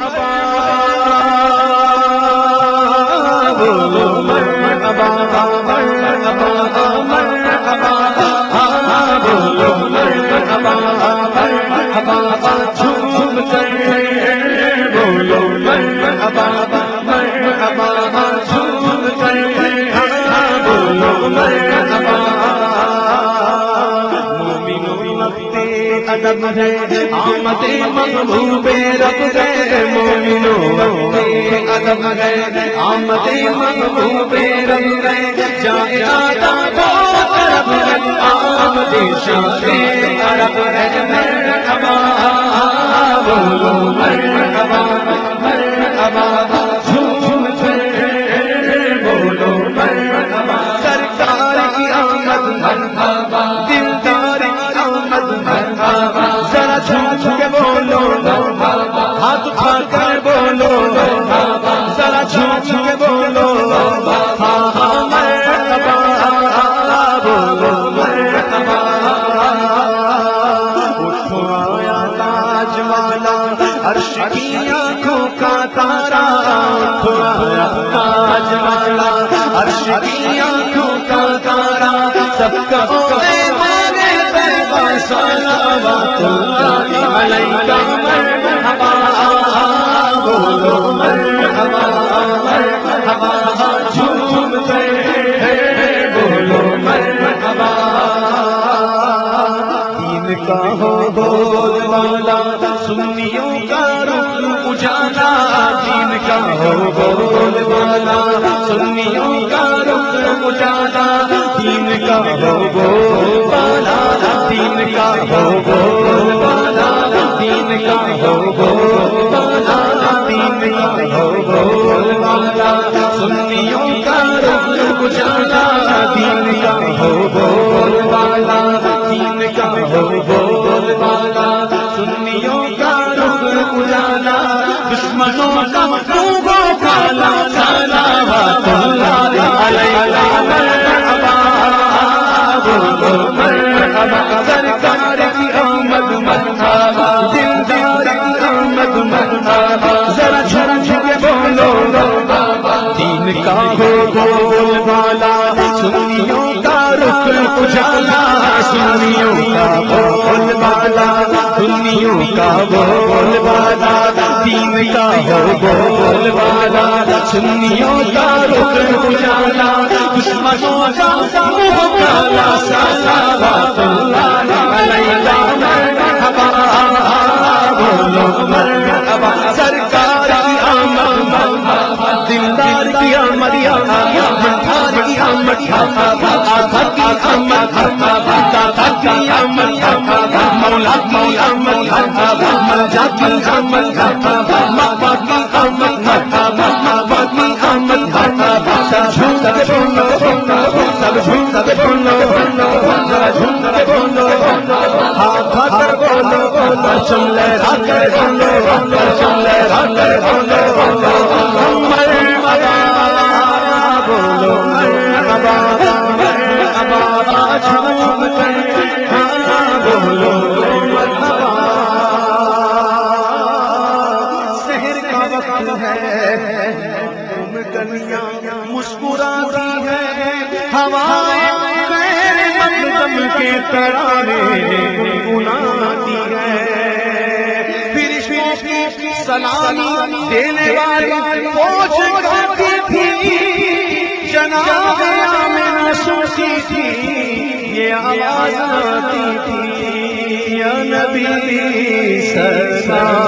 ابا ابا ادب ہے، آمد محبوب رب ہے مومنو ادب ہے، آمد محبوب رب ہے جائے آتا رب ہے، آمد شان رب ہے ذرا جھوم کے بولو ہاتھ اٹھا کر بولو ذرا جھوم کے بولو۔ عرش کی آنکھوں کا تارا تاج والا عرش کی آنکھوں کا تارا سب کا اے کا ہو بول والا سنیوں کا رخ اجالا دین کا ہو بول والا سنیوں کا رخ اجالا دین کا ہو بول والا دین کا ہو بول دین کا ہو بول والا دین کا ہو بول والا سنیوں کا رخ اجالا دین کا ہو بول والا دین کا ہو بول والا سنیوں کا رخ اجالا دشمنوں کا ڈوبو کالا کالا مرحبا مرحبا سرکار بول سنیوں کا رخ اجالا، سنیوں کا بول والا سنیوں کا بول دین کا بول والا سنیوں کا رخ اجالا، دشمنوں کا اللہ علیہ، مرحبا، بولو مرحبا کی مرحبا کر ہاں بولو مرحبا شہر کا وقت ہے مسکراتی ہے ہوائیں مقدم کے گنگناتی ہے فرشتوں کی سلامی دینے والی پوچھ گاتی تھی جناب آمنہ سوچی تھی یہ آواز آتی تھی۔ یا نبی سرکار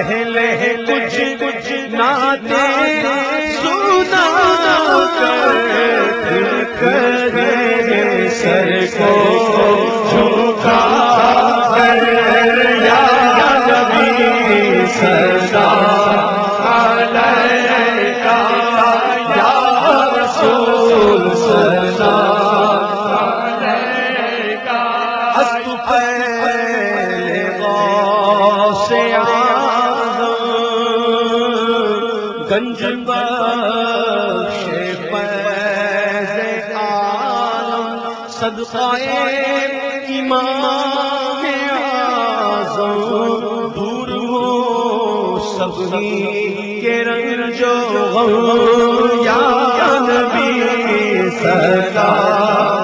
پہلے کچھ کچھ ناتے سنا کر سر کو گنج بخش فیض عالم صدقہ امام اعظم، دور ہو سبھی کے رنگ جو غم، یا نبی سرکار۔